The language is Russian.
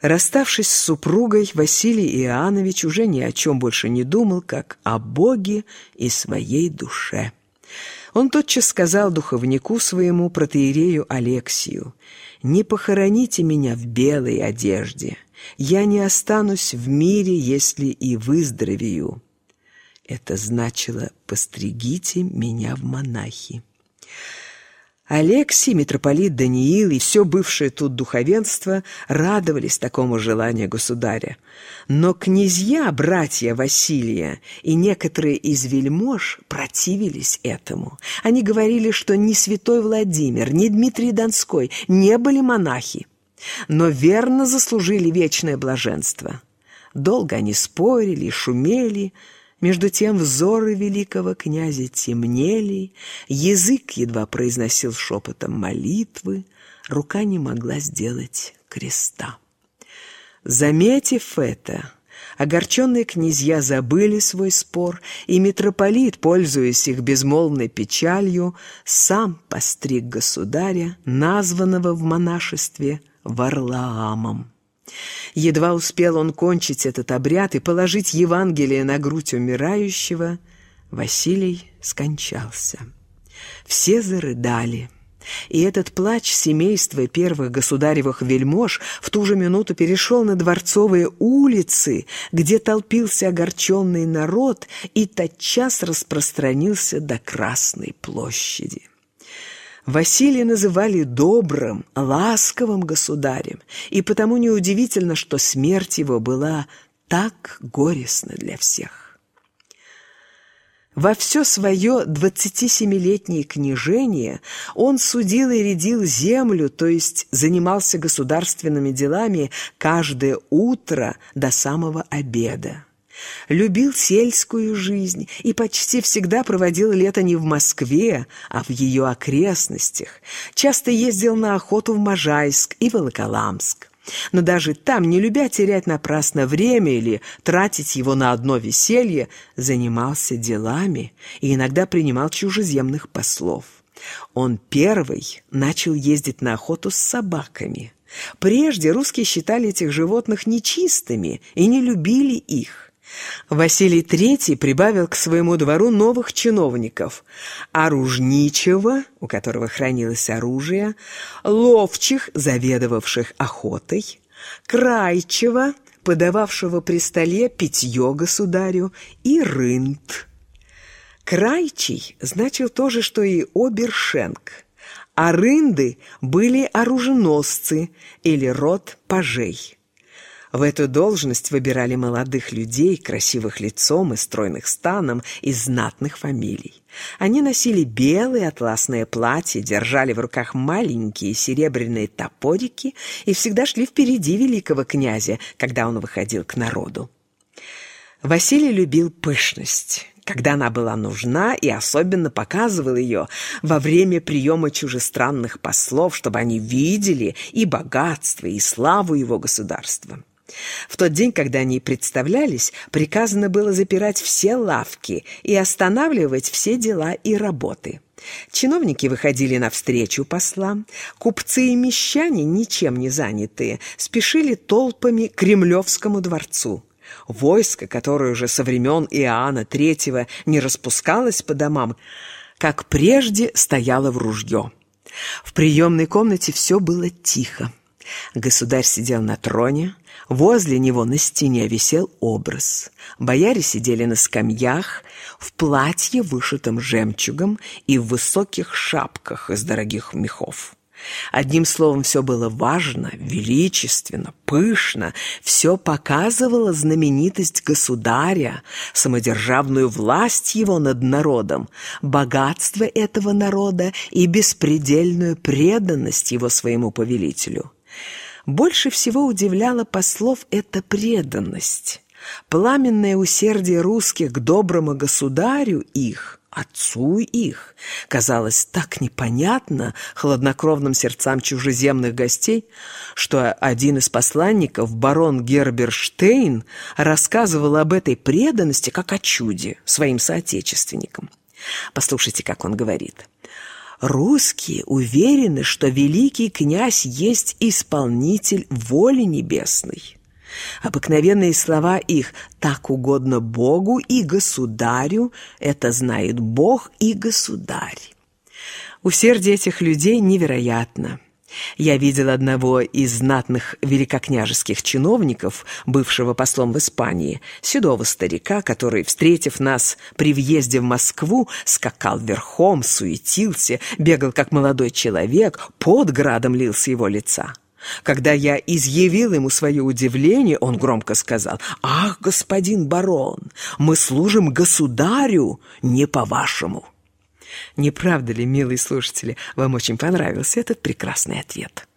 Расставшись с супругой, Василий Иоаннович уже ни о чем больше не думал, как о Боге и своей душе. Он тотчас сказал духовнику своему протеерею Алексию, «Не похороните меня в белой одежде, я не останусь в мире, если и выздоровею». Это значило «постригите меня в монахи». Алексий, митрополит Даниил и все бывшее тут духовенство радовались такому желанию государя. Но князья, братья Василия и некоторые из вельмож противились этому. Они говорили, что ни святой Владимир, ни Дмитрий Донской не были монахи, но верно заслужили вечное блаженство. Долго они спорили, шумели, между тем взоры великого князя темнели, язык едва произносил шепотом молитвы, рука не могла сделать креста. Заметив это, огорченные князья забыли свой спор, и митрополит, пользуясь их безмолвной печалью, сам постриг государя, названного в монашестве Варлаамом. Едва успел он кончить этот обряд и положить Евангелие на грудь умирающего, Василий скончался. Все зарыдали. И этот плач семейства первых государевых вельмож в ту же минуту перешел на дворцовые улицы, где толпился огорченный народ и тотчас распространился до Красной площади. Василия называли добрым, ласковым государем, и потому неудивительно, что смерть его была так горестна для всех. Во все свое 27-летнее княжение он судил и рядил землю, то есть занимался государственными делами каждое утро до самого обеда любил сельскую жизнь и почти всегда проводил лето не в Москве, а в ее окрестностях. Часто ездил на охоту в Можайск и Волоколамск. Но даже там, не любя терять напрасно время или тратить его на одно веселье, занимался делами и иногда принимал чужеземных послов. Он первый начал ездить на охоту с собаками. Прежде русские считали этих животных нечистыми и не любили их. Василий III прибавил к своему двору новых чиновников – оружничего, у которого хранилось оружие, ловчих, заведовавших охотой, крайчего, подававшего при столе питье государю, и рынт. Крайчий значил то же, что и обершенк, а рынды были оруженосцы или род пажей. В эту должность выбирали молодых людей, красивых лицом и стройных станом, из знатных фамилий. Они носили белые атласные платья, держали в руках маленькие серебряные топорики и всегда шли впереди великого князя, когда он выходил к народу. Василий любил пышность, когда она была нужна, и особенно показывал ее во время приема чужестранных послов, чтобы они видели и богатство, и славу его государства. В тот день, когда они представлялись, приказано было запирать все лавки и останавливать все дела и работы. Чиновники выходили навстречу послам, купцы и мещане, ничем не занятые, спешили толпами к Кремлевскому дворцу. Войско, которое уже со времен Иоанна III не распускалось по домам, как прежде стояло в ружье. В приемной комнате все было тихо. Государь сидел на троне, возле него на стене висел образ. Бояре сидели на скамьях, в платье, вышитом жемчугом, и в высоких шапках из дорогих мехов. Одним словом, все было важно, величественно, пышно, все показывало знаменитость государя, самодержавную власть его над народом, богатство этого народа и беспредельную преданность его своему повелителю. Больше всего удивляла послов эта преданность, пламенное усердие русских к доброму государю их, отцу их, казалось так непонятно хладнокровным сердцам чужеземных гостей, что один из посланников, барон Герберштейн, рассказывал об этой преданности как о чуде своим соотечественникам. Послушайте, как он говорит – Русские уверены, что великий князь есть исполнитель воли небесной. Обыкновенные слова их «так угодно Богу и государю» — это знает Бог и государь. Усердие этих людей невероятно. Я видел одного из знатных великокняжеских чиновников, бывшего послом в Испании, седого старика, который, встретив нас при въезде в Москву, скакал верхом, суетился, бегал как молодой человек, под градом лился его лица. Когда я изъявил ему свое удивление, он громко сказал, «Ах, господин барон, мы служим государю, не по-вашему». Не правда ли, милые слушатели, вам очень понравился этот прекрасный ответ?